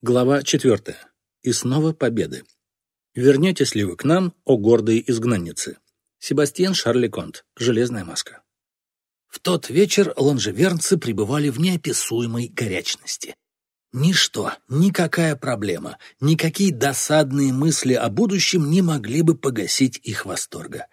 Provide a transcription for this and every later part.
Глава четвертая. И снова победы. Вернетесь ли вы к нам, о гордые изгнанницы? Себастьян Шарли Конт. Железная маска. В тот вечер ланжевернцы пребывали в неописуемой горячности. Ничто, никакая проблема, никакие досадные мысли о будущем не могли бы погасить их восторга.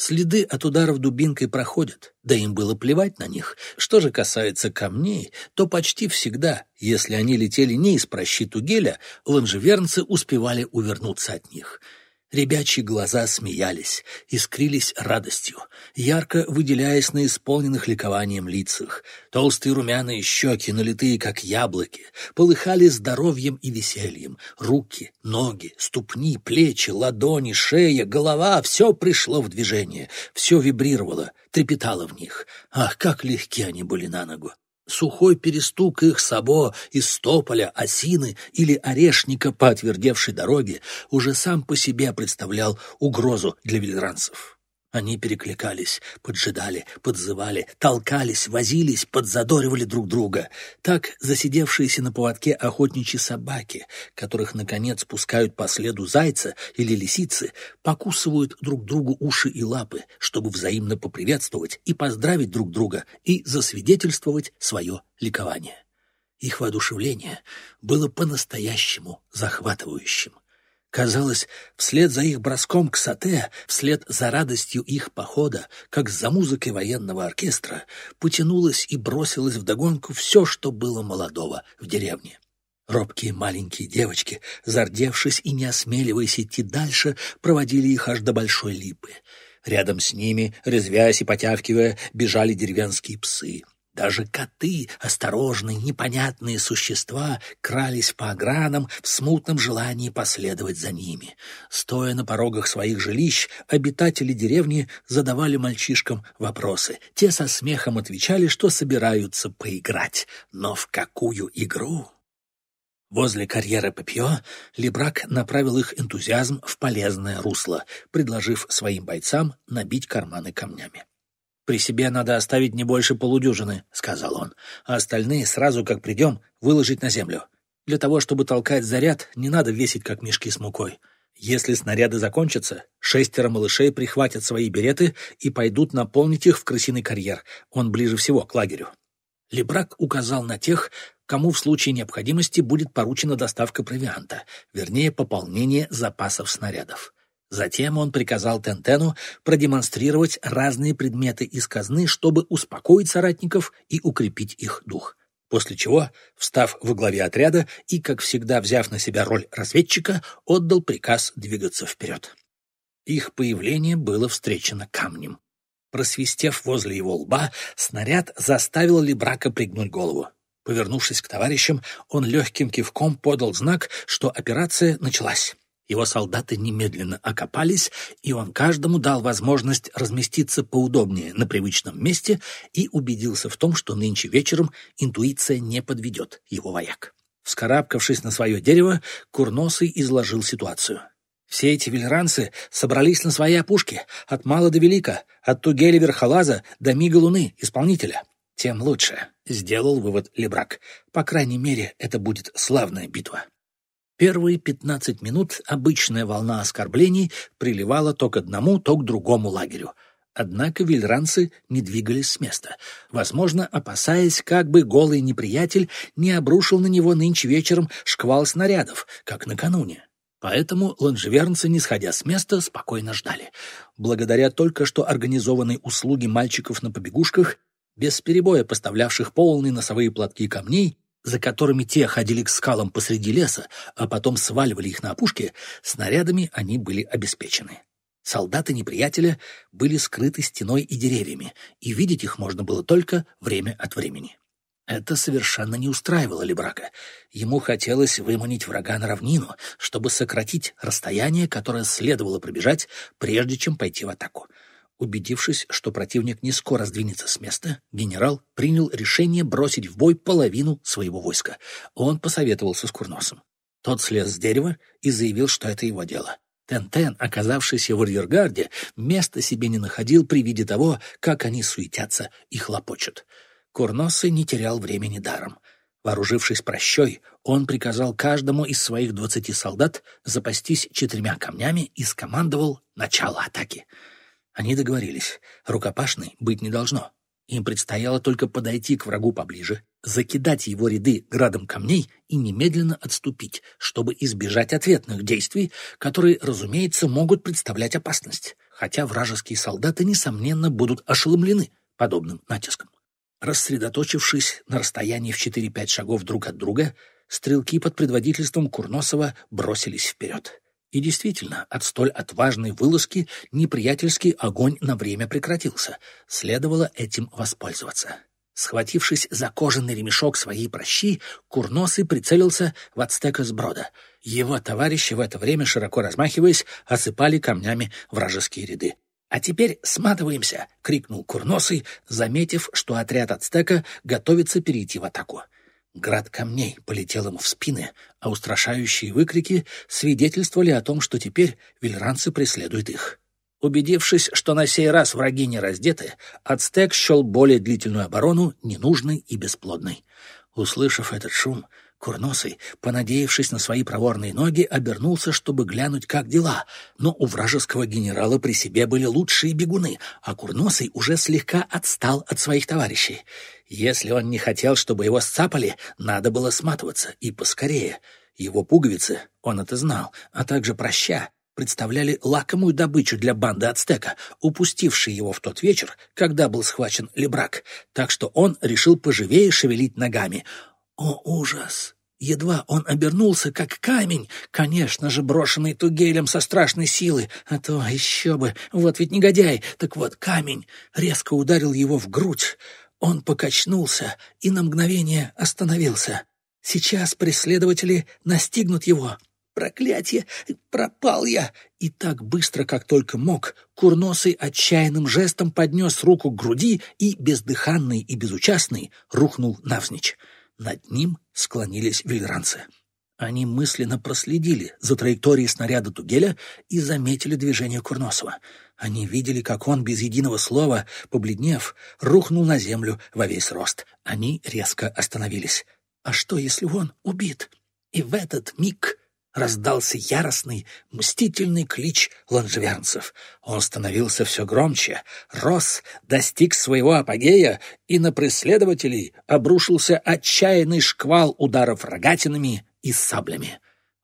Следы от ударов дубинкой проходят, да им было плевать на них. Что же касается камней, то почти всегда, если они летели не из прощи Тугеля, ланжевернцы успевали увернуться от них — Ребячьи глаза смеялись, искрились радостью, ярко выделяясь на исполненных ликованием лицах. Толстые румяные щеки, налитые как яблоки, полыхали здоровьем и весельем. Руки, ноги, ступни, плечи, ладони, шея, голова — все пришло в движение, все вибрировало, трепетало в них. Ах, как легки они были на ногу! Сухой перестук их сабо из стополя, осины или орешника по отвердевшей дороге уже сам по себе представлял угрозу для вильранцев. Они перекликались, поджидали, подзывали, толкались, возились, подзадоривали друг друга. Так засидевшиеся на поводке охотничьи собаки, которых, наконец, пускают по следу зайца или лисицы, покусывают друг другу уши и лапы, чтобы взаимно поприветствовать и поздравить друг друга и засвидетельствовать свое ликование. Их воодушевление было по-настоящему захватывающим. Казалось, вслед за их броском к сате, вслед за радостью их похода, как за музыкой военного оркестра, потянулось и бросилось вдогонку все, что было молодого в деревне. Робкие маленькие девочки, зардевшись и не осмеливаясь идти дальше, проводили их аж до большой липы. Рядом с ними, резвясь и потявкивая, бежали деревенские псы. Даже коты, осторожные, непонятные существа, крались по огранам в смутном желании последовать за ними. Стоя на порогах своих жилищ, обитатели деревни задавали мальчишкам вопросы. Те со смехом отвечали, что собираются поиграть. Но в какую игру? Возле карьеры Пепьё Лебрак направил их энтузиазм в полезное русло, предложив своим бойцам набить карманы камнями. «При себе надо оставить не больше полудюжины», — сказал он, «а остальные сразу, как придем, выложить на землю. Для того, чтобы толкать заряд, не надо весить, как мешки с мукой. Если снаряды закончатся, шестеро малышей прихватят свои береты и пойдут наполнить их в крысиный карьер. Он ближе всего к лагерю». Лебрак указал на тех, кому в случае необходимости будет поручена доставка провианта, вернее, пополнение запасов снарядов. Затем он приказал Тентену продемонстрировать разные предметы из казны, чтобы успокоить соратников и укрепить их дух. После чего, встав во главе отряда и, как всегда, взяв на себя роль разведчика, отдал приказ двигаться вперед. Их появление было встречено камнем. Просвистев возле его лба, снаряд заставил Лебрака пригнуть голову. Повернувшись к товарищам, он легким кивком подал знак, что операция началась. Его солдаты немедленно окопались, и он каждому дал возможность разместиться поудобнее на привычном месте и убедился в том, что нынче вечером интуиция не подведет его вояк. Вскарабкавшись на свое дерево, Курносый изложил ситуацию. Все эти вельранцы собрались на своей опушке, от мала до велика, от Тугеля Верхолаза до Мига Луны, исполнителя. Тем лучше, — сделал вывод Лебрак. По крайней мере, это будет славная битва. Первые пятнадцать минут обычная волна оскорблений приливала то к одному, то к другому лагерю. Однако вильранцы не двигались с места, возможно, опасаясь, как бы голый неприятель не обрушил на него нынче вечером шквал снарядов, как накануне. Поэтому лонжевернцы, не сходя с места, спокойно ждали. Благодаря только что организованной услуге мальчиков на побегушках, без перебоя поставлявших полные носовые платки камней, за которыми те ходили к скалам посреди леса, а потом сваливали их на опушке, снарядами они были обеспечены. Солдаты неприятеля были скрыты стеной и деревьями, и видеть их можно было только время от времени. Это совершенно не устраивало Лебрака. Ему хотелось выманить врага на равнину, чтобы сократить расстояние, которое следовало пробежать, прежде чем пойти в атаку. Убедившись, что противник не скоро сдвинется с места, генерал принял решение бросить в бой половину своего войска. Он посоветовался с Курносом. Тот слез с дерева и заявил, что это его дело. Тентен, оказавшийся в арьергарде, места себе не находил при виде того, как они суетятся и хлопочут. Курносы не терял времени даром. Вооружившись прощой, он приказал каждому из своих двадцати солдат запастись четырьмя камнями и скомандовал начало атаки. Они договорились, рукопашной быть не должно. Им предстояло только подойти к врагу поближе, закидать его ряды градом камней и немедленно отступить, чтобы избежать ответных действий, которые, разумеется, могут представлять опасность, хотя вражеские солдаты, несомненно, будут ошеломлены подобным натиском. Рассредоточившись на расстоянии в 4-5 шагов друг от друга, стрелки под предводительством Курносова бросились вперед. И действительно, от столь отважной вылазки неприятельский огонь на время прекратился. Следовало этим воспользоваться. Схватившись за кожаный ремешок своей прощи, Курносый прицелился в ацтека с брода. Его товарищи в это время, широко размахиваясь, осыпали камнями вражеские ряды. «А теперь сматываемся!» — крикнул Курносый, заметив, что отряд ацтека готовится перейти в атаку. Град камней полетел ему в спины, а устрашающие выкрики свидетельствовали о том, что теперь вельранцы преследуют их. Убедившись, что на сей раз враги не раздеты, ацтек счел более длительную оборону ненужной и бесплодной. Услышав этот шум, Курносый, понадеявшись на свои проворные ноги, обернулся, чтобы глянуть, как дела. Но у вражеского генерала при себе были лучшие бегуны, а Курносый уже слегка отстал от своих товарищей. Если он не хотел, чтобы его сцапали, надо было сматываться, и поскорее. Его пуговицы, он это знал, а также проща, представляли лакомую добычу для банды Ацтека, упустившей его в тот вечер, когда был схвачен Лебрак, так что он решил поживее шевелить ногами — о, ужас! Едва он обернулся, как камень, конечно же, брошенный Тугелем со страшной силы, а то еще бы, вот ведь негодяй, так вот камень резко ударил его в грудь. Он покачнулся и на мгновение остановился. Сейчас преследователи настигнут его. Проклятие! Пропал я! И так быстро, как только мог, Курносый отчаянным жестом поднес руку к груди и, бездыханный и безучастный, рухнул навзничь. Над ним склонились вельранцы. Они мысленно проследили за траекторией снаряда Тугеля и заметили движение Курносова. Они видели, как он, без единого слова, побледнев, рухнул на землю во весь рост. Они резко остановились. А что, если он убит? И в этот миг раздался яростный, мстительный клич ланжевернцев. Он становился все громче, рос, достиг своего апогея, и на преследователей обрушился отчаянный шквал ударов рогатинами и саблями.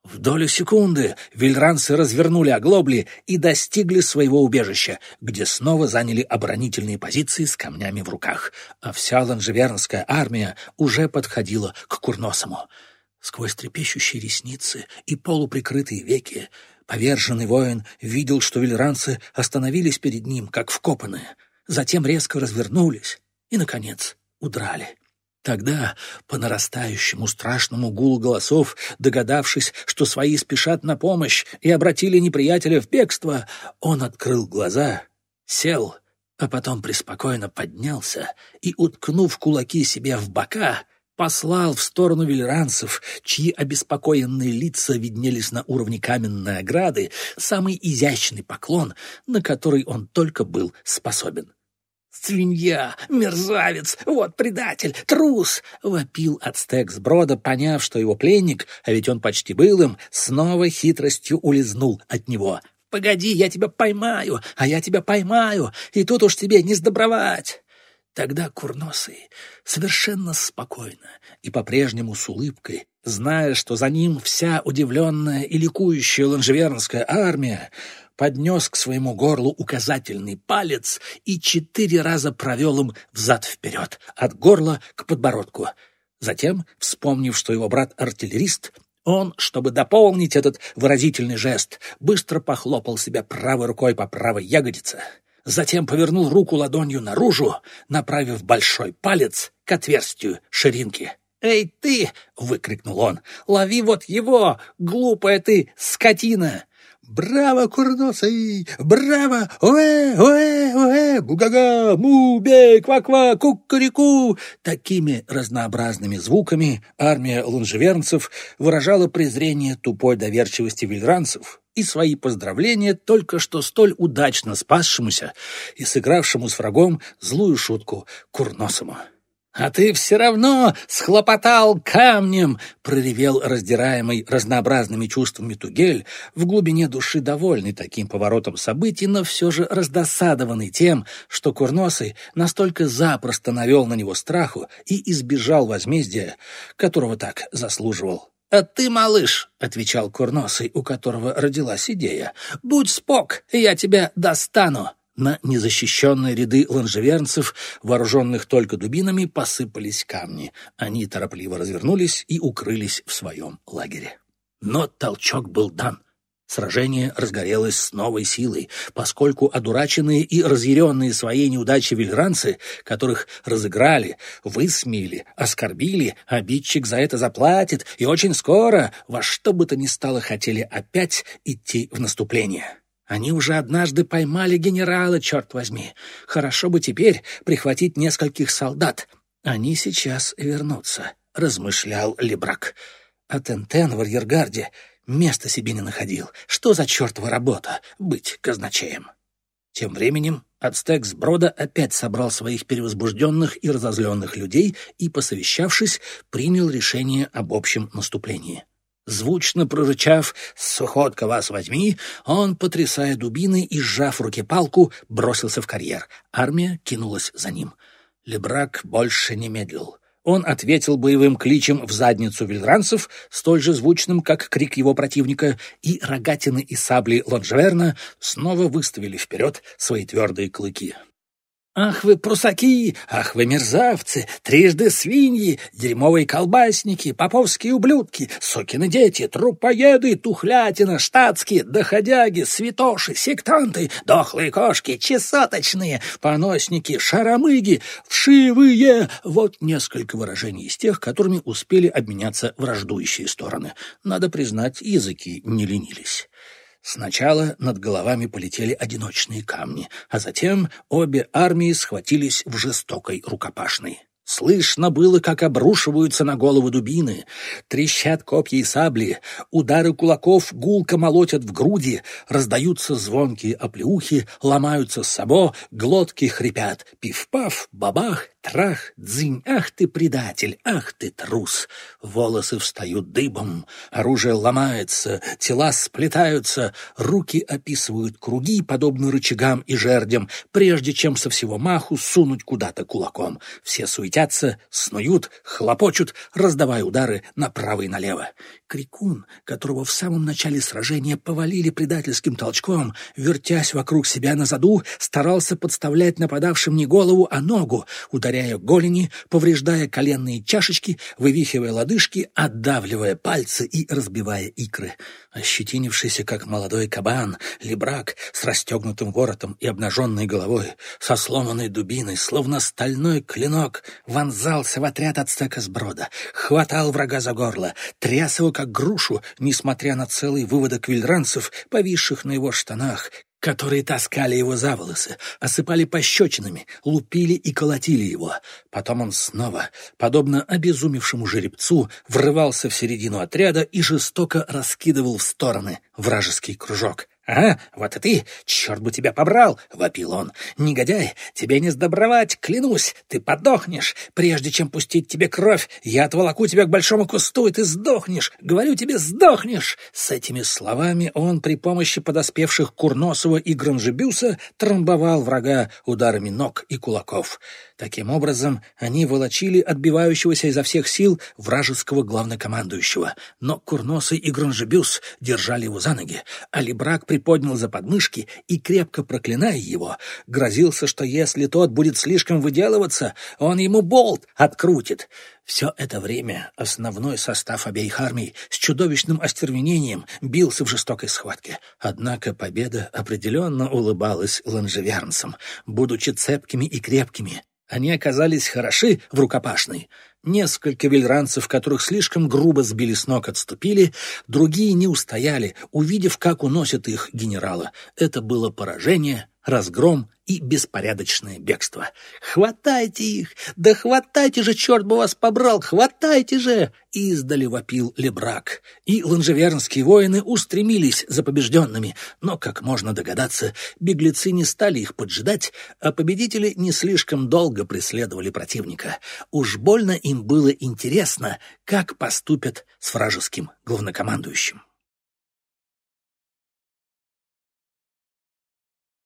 В долю секунды вильранцы развернули оглобли и достигли своего убежища, где снова заняли оборонительные позиции с камнями в руках, а вся ланжевернская армия уже подходила к Курносому. Сквозь трепещущие ресницы и полуприкрытые веки поверженный воин видел, что вельранцы остановились перед ним, как вкопанные, затем резко развернулись и, наконец, удрали. Тогда, по нарастающему страшному гулу голосов, догадавшись, что свои спешат на помощь и обратили неприятеля в бегство, он открыл глаза, сел, а потом преспокойно поднялся и, уткнув кулаки себе в бока, послал в сторону вельранцев, чьи обеспокоенные лица виднелись на уровне каменной ограды, самый изящный поклон, на который он только был способен. «Свинья! Мерзавец! Вот предатель! Трус!» — вопил ацтек с брода, поняв, что его пленник, а ведь он почти был им, снова хитростью улизнул от него. «Погоди, я тебя поймаю, а я тебя поймаю, и тут уж тебе не сдобровать!» Тогда Курносый, совершенно спокойно и по-прежнему с улыбкой, зная, что за ним вся удивленная и ликующая ланжевернская армия, поднес к своему горлу указательный палец и четыре раза провел им взад-вперед, от горла к подбородку. Затем, вспомнив, что его брат-артиллерист, он, чтобы дополнить этот выразительный жест, быстро похлопал себя правой рукой по правой ягодице — затем повернул руку ладонью наружу, направив большой палец к отверстию ширинки. «Эй, ты!» — выкрикнул он. «Лови вот его, глупая ты скотина!» «Браво, курносый! Браво! Уэ, уэ, уэ! Бугага! Му, бей, ква-ква, кукареку!» Такими разнообразными звуками армия лонжевернцев выражала презрение тупой доверчивости вильранцев и свои поздравления только что столь удачно спасшемуся и сыгравшему с врагом злую шутку Курносому. «А ты все равно схлопотал камнем!» — проревел раздираемый разнообразными чувствами Тугель, в глубине души довольный таким поворотом событий, но все же раздосадованный тем, что Курносый настолько запросто навел на него страху и избежал возмездия, которого так заслуживал. «А ты, малыш», — отвечал Курносый, у которого родилась идея, — «будь спок, я тебя достану». На незащищенные ряды ланжевернцев, вооруженных только дубинами, посыпались камни. Они торопливо развернулись и укрылись в своем лагере. Но толчок был дан. Сражение разгорелось с новой силой, поскольку одураченные и разъяренные своей неудачей вильранцы, которых разыграли, высмеяли, оскорбили, обидчик за это заплатит, и очень скоро во что бы то ни стало хотели опять идти в наступление. Они уже однажды поймали генерала, черт возьми. Хорошо бы теперь прихватить нескольких солдат. Они сейчас вернутся, — размышлял Лебрак. А Тентен в арьергарде места себе не находил. Что за чертова работа — быть казначеем? Тем временем Ацтек с опять собрал своих перевозбужденных и разозленных людей и, посовещавшись, принял решение об общем наступлении. Звучно прорычав «Сухотка вас возьми!», он, потрясая дубиной и сжав в руке палку, бросился в карьер. Армия кинулась за ним. Лебрак больше не медлил. Он ответил боевым кличем в задницу вильранцев, столь же звучным, как крик его противника, и рогатины и сабли Лонжеверна снова выставили вперед свои твердые клыки. «Ах вы прусаки! Ах вы мерзавцы! Трижды свиньи! Дерьмовые колбасники! Поповские ублюдки! Сокины дети! Трупоеды! Тухлятина! Штатские! Доходяги! Святоши! Сектанты! Дохлые кошки! Чесоточные! Поносники! Шаромыги! Вшивые!» Вот несколько выражений из тех, которыми успели обменяться враждующие стороны. Надо признать, языки не ленились. Сначала над головами полетели одиночные камни, а затем обе армии схватились в жестокой рукопашной. Слышно было, как обрушиваются на головы дубины, трещат копья и сабли, удары кулаков гулко молотят в груди, раздаются звонкие оплеухи, ломаются сабо, глотки хрипят. Пиф-паф, бабах, трах, дзынь, ах ты предатель, ах ты трус. Волосы встают дыбом, оружие ломается, тела сплетаются, руки описывают круги, подобно рычагам и жердям, прежде чем со всего маху сунуть куда-то кулаком. Все суетятся снуют, хлопочут, раздавая удары направо и налево. Крикун, которого в самом начале сражения повалили предательским толчком, вертясь вокруг себя на заду, старался подставлять нападавшим не голову, а ногу, ударяя голени, повреждая коленные чашечки, вывихивая лодыжки, отдавливая пальцы и разбивая икры. Ощетинившийся, как молодой кабан, лебрак с расстегнутым воротом и обнаженной головой, со сломанной дубиной, словно стальной клинок, вонзался в отряд ацтека с брода, хватал врага за горло, тряс его, как грушу, несмотря на целый выводок вильранцев, повисших на его штанах, которые таскали его за волосы, осыпали пощечинами, лупили и колотили его. Потом он снова, подобно обезумевшему жеребцу, врывался в середину отряда и жестоко раскидывал в стороны вражеский кружок. «А, вот и ты! Черт бы тебя побрал!» — вопил он. «Негодяй, тебе не сдобровать, клянусь! Ты подохнешь! Прежде чем пустить тебе кровь, я отволоку тебя к большому кусту, и ты сдохнешь! Говорю тебе, сдохнешь!» С этими словами он при помощи подоспевших Курносова и Гранжебюса трамбовал врага ударами ног и кулаков. Таким образом, они волочили отбивающегося изо всех сил вражеского главнокомандующего. Но Курносый и Гранжебюс держали его за ноги, а Лебрак приподнял за подмышки и, крепко проклиная его, грозился, что если тот будет слишком выделываться, он ему болт открутит. Все это время основной состав обеих армий с чудовищным остервенением бился в жестокой схватке. Однако победа определенно улыбалась ланжевернцам, будучи цепкими и крепкими. Они оказались хороши в рукопашной. Несколько вельранцев, которых слишком грубо сбили с ног, отступили, другие не устояли, увидев, как уносят их генерала. Это было поражение, разгром и беспорядочное бегство. «Хватайте их! Да хватайте же, черт бы вас побрал! Хватайте же!» Издали вопил Лебрак. И ланжевернские воины устремились за побежденными, но, как можно догадаться, беглецы не стали их поджидать, а победители не слишком долго преследовали противника. Уж больно им было интересно, как поступят с вражеским главнокомандующим.